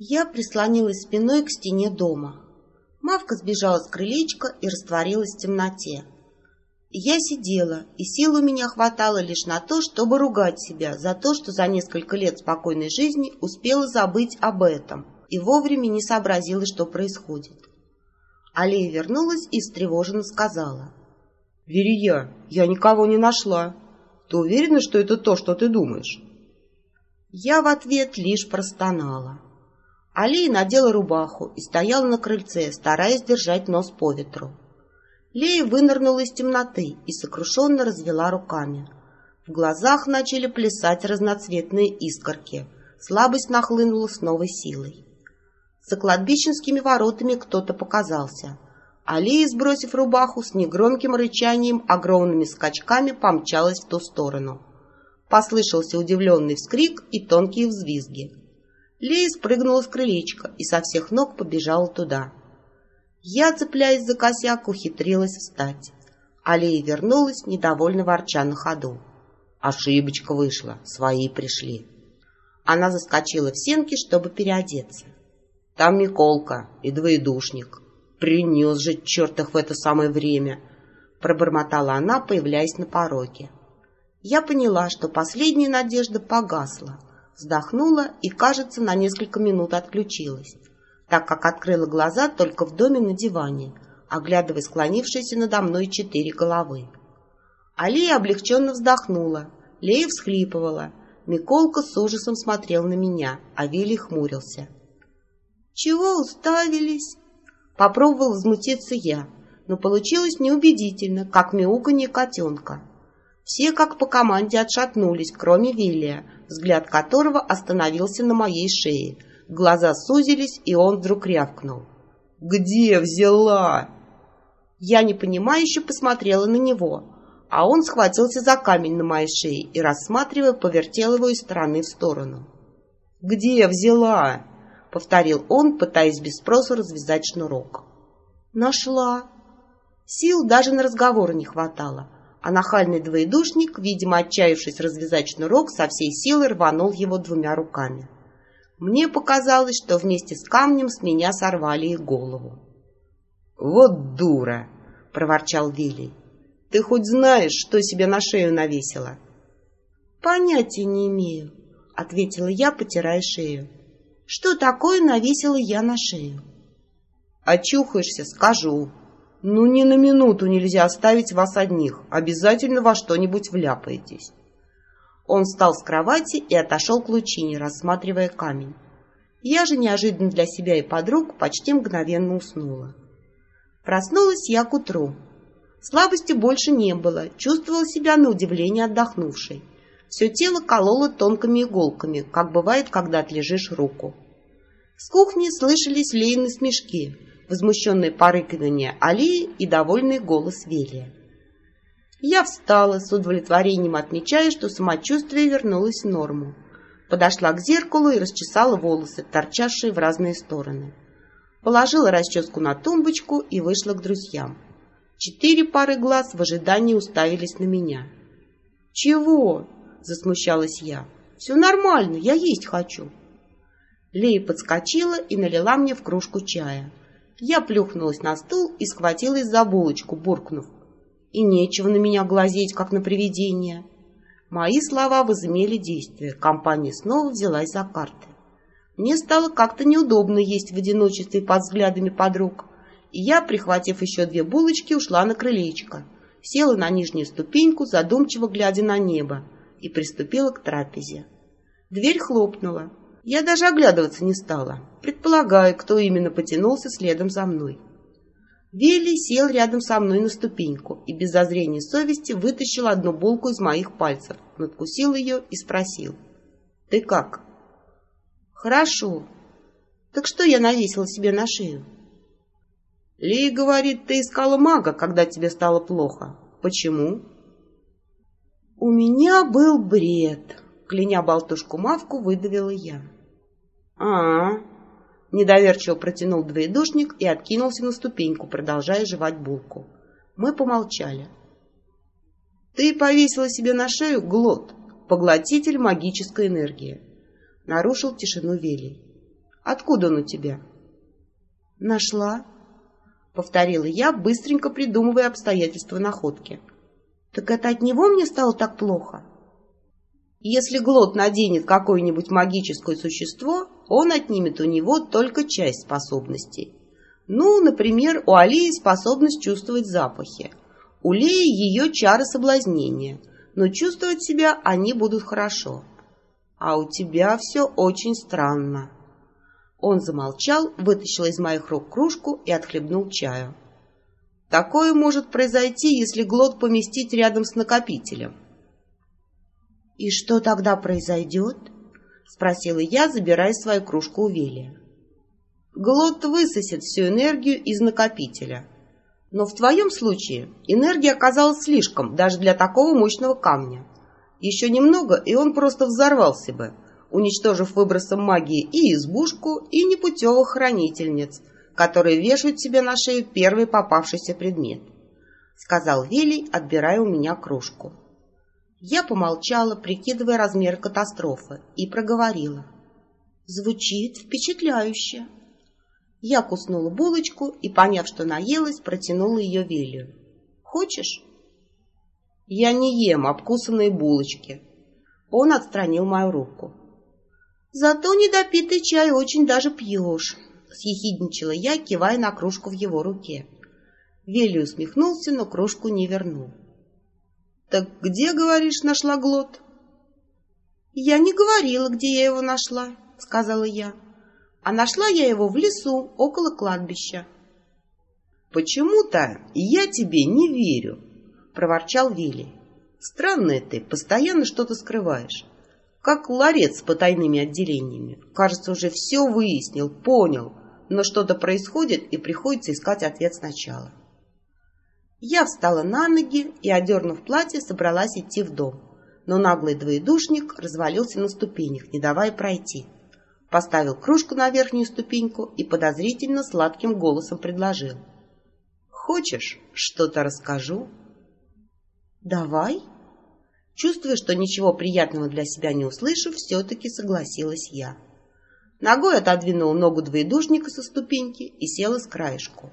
Я прислонилась спиной к стене дома. Мавка сбежала с крылечка и растворилась в темноте. Я сидела, и сил у меня хватало лишь на то, чтобы ругать себя за то, что за несколько лет спокойной жизни успела забыть об этом и вовремя не сообразила, что происходит. Алия вернулась и встревоженно сказала. «Верия, я никого не нашла. Ты уверена, что это то, что ты думаешь?» Я в ответ лишь простонала. Алия надела рубаху и стояла на крыльце, стараясь держать нос по ветру. Лея вынырнула из темноты и сокрушенно развела руками. В глазах начали плясать разноцветные искорки. Слабость нахлынула с новой силой. За кладбищенскими воротами кто-то показался. Алия, сбросив рубаху, с негромким рычанием, огромными скачками помчалась в ту сторону. Послышался удивленный вскрик и тонкие взвизги. Лея спрыгнула с крылечка и со всех ног побежала туда. Я, цепляясь за косяк, ухитрилась встать. Алия вернулась, недовольно ворча на ходу. Ошибочка вышла, свои пришли. Она заскочила в сенки, чтобы переодеться. Там Миколка и двоедушник. Принес же чертов в это самое время, пробормотала она, появляясь на пороге. Я поняла, что последняя надежда погасла, вздохнула и, кажется, на несколько минут отключилась так как открыла глаза только в доме на диване, оглядывая склонившиеся надо мной четыре головы. Алия облегченно вздохнула, Лея всхлипывала, Миколка с ужасом смотрел на меня, а Вилли хмурился. «Чего уставились?» Попробовал возмутиться я, но получилось неубедительно, как мяуканье котенка. Все как по команде отшатнулись, кроме Вилия, взгляд которого остановился на моей шее, Глаза сузились, и он вдруг рявкнул. «Где взяла?» Я непонимающе посмотрела на него, а он схватился за камень на моей шее и, рассматривая, повертел его из стороны в сторону. «Где взяла?» — повторил он, пытаясь без спроса развязать шнурок. «Нашла». Сил даже на разговор не хватало, а нахальный двоедушник, видимо, отчаявшись развязать шнурок, со всей силы рванул его двумя руками. Мне показалось, что вместе с камнем с меня сорвали и голову. «Вот дура!» — проворчал Вилли. «Ты хоть знаешь, что себе на шею навесила?» «Понятия не имею», — ответила я, потирая шею. «Что такое навесила я на шею?» «Очухаешься, скажу. Ну, ни на минуту нельзя оставить вас одних. Обязательно во что-нибудь вляпаетесь». Он встал с кровати и отошел к лучине, рассматривая камень. Я же неожиданно для себя и подруг почти мгновенно уснула. Проснулась я к утру. Слабости больше не было, чувствовала себя на удивление отдохнувшей. Все тело кололо тонкими иголками, как бывает, когда отлежишь руку. С кухни слышались лейные смешки, возмущенные порыкивания Алии и довольный голос Велия. Я встала с удовлетворением, отмечая, что самочувствие вернулось в норму. Подошла к зеркалу и расчесала волосы, торчавшие в разные стороны. Положила расческу на тумбочку и вышла к друзьям. Четыре пары глаз в ожидании уставились на меня. «Чего?» — засмущалась я. «Все нормально, я есть хочу». Лея подскочила и налила мне в кружку чая. Я плюхнулась на стул и схватилась за булочку, буркнув и нечего на меня глазеть, как на привидение. Мои слова возымели действие. Компания снова взялась за карты. Мне стало как-то неудобно есть в одиночестве под взглядами подруг, и я, прихватив еще две булочки, ушла на крылечко, села на нижнюю ступеньку, задумчиво глядя на небо, и приступила к трапезе. Дверь хлопнула. Я даже оглядываться не стала, предполагая, кто именно потянулся следом за мной. Вилли сел рядом со мной на ступеньку и без зазрения совести вытащил одну булку из моих пальцев, надкусил ее и спросил. «Ты как?» «Хорошо. Так что я навесила себе на шею?» «Ли говорит, ты искала мага, когда тебе стало плохо. Почему?» «У меня был бред», — кляня болтушку-мавку, выдавила я. «А-а», Недоверчиво протянул двоедушник и откинулся на ступеньку, продолжая жевать булку. Мы помолчали. «Ты повесила себе на шею глот, поглотитель магической энергии», — нарушил тишину Велий. Откуда он у тебя? Нашла, повторила я, быстренько придумывая обстоятельства находки. Так это от него мне стало так плохо? Если Глот наденет какое-нибудь магическое существо, он отнимет у него только часть способностей. Ну, например, у Алии способность чувствовать запахи. У Леи ее чары соблазнения, но чувствовать себя они будут хорошо. А у тебя все очень странно. Он замолчал, вытащил из моих рук кружку и отхлебнул чаю. Такое может произойти, если глот поместить рядом с накопителем. «И что тогда произойдет?» — спросила я, забирая свою кружку у Велия. «Глот высосет всю энергию из накопителя. Но в твоем случае энергия оказалась слишком даже для такого мощного камня. Еще немного, и он просто взорвался бы, уничтожив выбросом магии и избушку, и непутевых хранительниц, которые вешают себе на шею первый попавшийся предмет, — сказал Велий, отбирая у меня кружку. Я помолчала, прикидывая размер катастрофы, и проговорила. Звучит впечатляюще. Я куснула булочку и, поняв, что наелась, протянула ее Велию. «Хочешь?» «Я не ем обкусанные булочки». Он отстранил мою руку. «Зато недопитый чай очень даже пьешь», — съехидничала я, кивая на кружку в его руке. Вели усмехнулся, но кружку не вернул. «Так где, говоришь, нашла глот?» «Я не говорила, где я его нашла», — сказала я. «А нашла я его в лесу, около кладбища». «Почему-то я тебе не верю», — проворчал Вилли. «Странная ты, постоянно что-то скрываешь как ларец с потайными отделениями. Кажется, уже все выяснил, понял, но что-то происходит и приходится искать ответ сначала. Я встала на ноги и, одернув платье, собралась идти в дом. Но наглый двоедушник развалился на ступенях, не давая пройти. Поставил кружку на верхнюю ступеньку и подозрительно сладким голосом предложил. «Хочешь, что-то расскажу?» «Давай», Чувствуя, что ничего приятного для себя не услышу, все-таки согласилась я. Ногой отодвинула ногу двоедушника со ступеньки и села с краешку.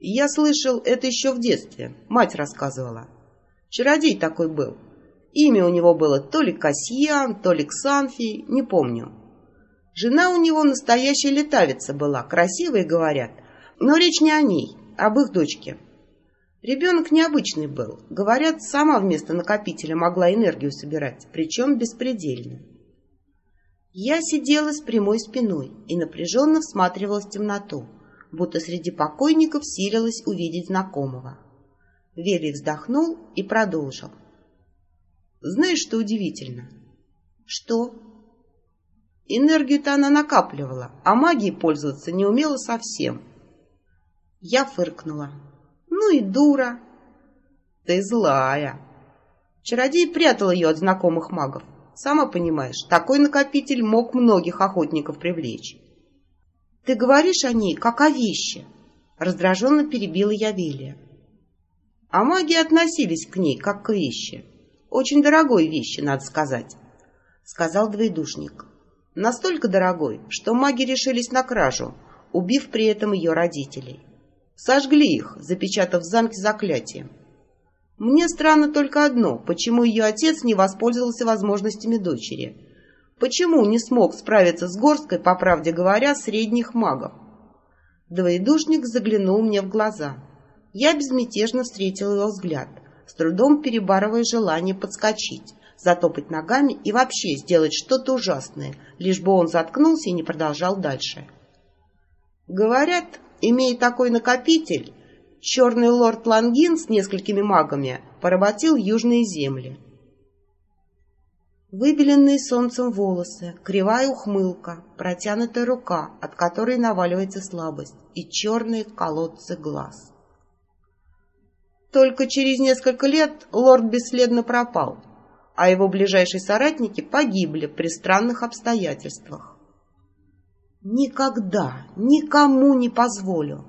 Я слышал это еще в детстве, мать рассказывала. Чародей такой был. Имя у него было то ли Касьян, то ли Ксанфий, не помню. Жена у него настоящая летавица была, красивая, говорят. Но речь не о ней, об их дочке. Ребенок необычный был. Говорят, сама вместо накопителя могла энергию собирать, причем беспредельно. Я сидела с прямой спиной и напряженно всматривалась в темноту, будто среди покойников силилась увидеть знакомого. Вели вздохнул и продолжил. Знаешь, что удивительно? Что? Энергию-то она накапливала, а магией пользоваться не умела совсем. Я фыркнула. Ну и дура. Ты злая. Чародей прятал ее от знакомых магов. Сама понимаешь, такой накопитель мог многих охотников привлечь. Ты говоришь о ней, как о вещи. Раздраженно перебила я Велия. А маги относились к ней, как к вещи. Очень дорогой вещи, надо сказать, сказал двоедушник. Настолько дорогой, что маги решились на кражу, убив при этом ее родителей. Сожгли их, запечатав в замке заклятием. Мне странно только одно, почему ее отец не воспользовался возможностями дочери. Почему не смог справиться с горсткой, по правде говоря, средних магов? Двоедушник заглянул мне в глаза. Я безмятежно встретил его взгляд, с трудом перебарывая желание подскочить, затопать ногами и вообще сделать что-то ужасное, лишь бы он заткнулся и не продолжал дальше. Говорят, Имея такой накопитель, черный лорд Лангин с несколькими магами поработил южные земли. Выбеленные солнцем волосы, кривая ухмылка, протянутая рука, от которой наваливается слабость, и черные колодцы глаз. Только через несколько лет лорд бесследно пропал, а его ближайшие соратники погибли при странных обстоятельствах. Никогда, никому не позволю.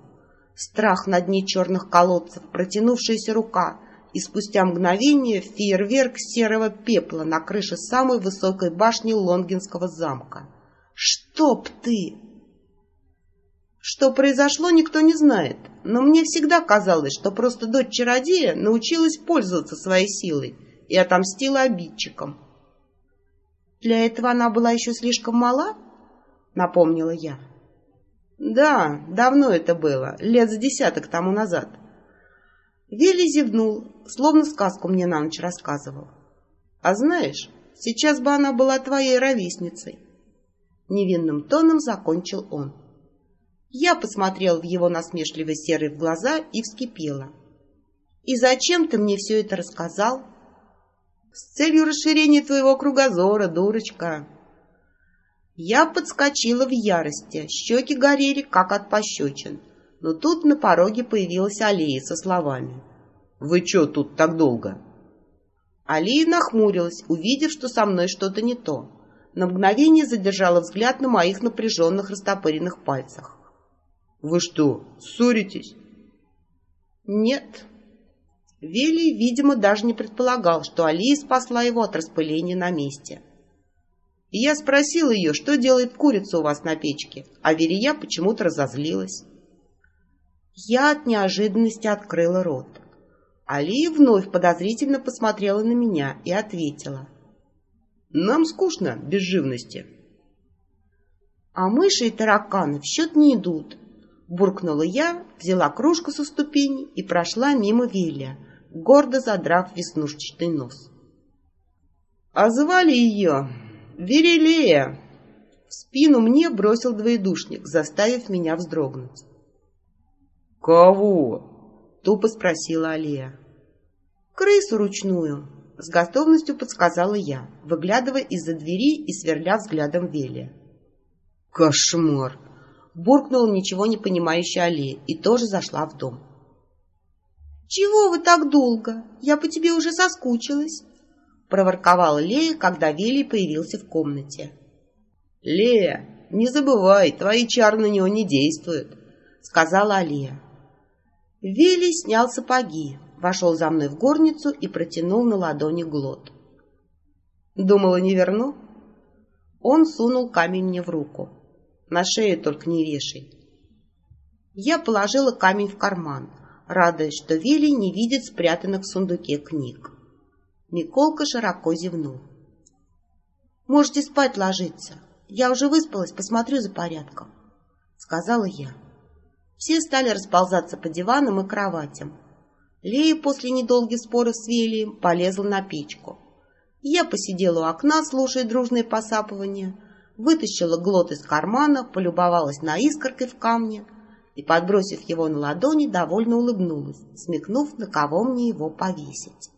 Страх на дне черных колодцев, протянувшаяся рука, и спустя мгновение фейерверк серого пепла на крыше самой высокой башни Лонгинского замка. «Чтоб ты!» Что произошло, никто не знает, но мне всегда казалось, что просто дочь чародея научилась пользоваться своей силой и отомстила обидчикам. «Для этого она была еще слишком мала?» — напомнила я. «Да, давно это было, лет с десяток тому назад». Вилли зевнул, словно сказку мне на ночь рассказывал. «А знаешь, сейчас бы она была твоей ровесницей». Невинным тоном закончил он. Я посмотрел в его насмешливо серые глаза и вскипела. «И зачем ты мне все это рассказал?» «С целью расширения твоего кругозора, дурочка!» Я подскочила в ярости, щеки горели, как от пощечин. Но тут на пороге появилась Алия со словами. «Вы че тут так долго?» Алия нахмурилась, увидев, что со мной что-то не то. На мгновение задержала взгляд на моих напряженных растопыренных пальцах. Вы что, ссоритесь? Нет. Вели, видимо, даже не предполагал, что Алия спасла его от распыления на месте. Я спросил ее, что делает курица у вас на печке, а Верия почему-то разозлилась. Я от неожиданности открыла рот. Алия вновь подозрительно посмотрела на меня и ответила. «Нам скучно без живности». «А мыши и тараканы в счет не идут», Буркнула я, взяла кружку со ступени и прошла мимо Вилля, гордо задрав веснушчатый нос. А звали ее Верелея. В спину мне бросил двоедушник, заставив меня вздрогнуть. «Кого?» — тупо спросила Алия. «Крысу ручную», — с готовностью подсказала я, выглядывая из-за двери и сверля взглядом Велия. «Кошмар!» буркнула ничего не понимающая Алия и тоже зашла в дом. «Чего вы так долго? Я по тебе уже соскучилась», — проворковала Лея, когда Вилли появился в комнате. «Лея, не забывай, твои чары на него не действуют», — сказала Алия. Вилли снял сапоги, вошел за мной в горницу и протянул на ладони глот. «Думала, не верну?» Он сунул камень мне в руку. На шею только не вешай. Я положила камень в карман, радуясь, что Вилли не видит спрятанных в сундуке книг. Николка широко зевнул. «Можете спать ложиться. Я уже выспалась, посмотрю за порядком», — сказала я. Все стали расползаться по диванам и кроватям. Лея после недолгих споров с Велием полезла на печку. Я посидела у окна, слушая дружное посапывание — вытащила глот из кармана, полюбовалась на искоркой в камне и, подбросив его на ладони, довольно улыбнулась, смекнув, на кого мне его повесить.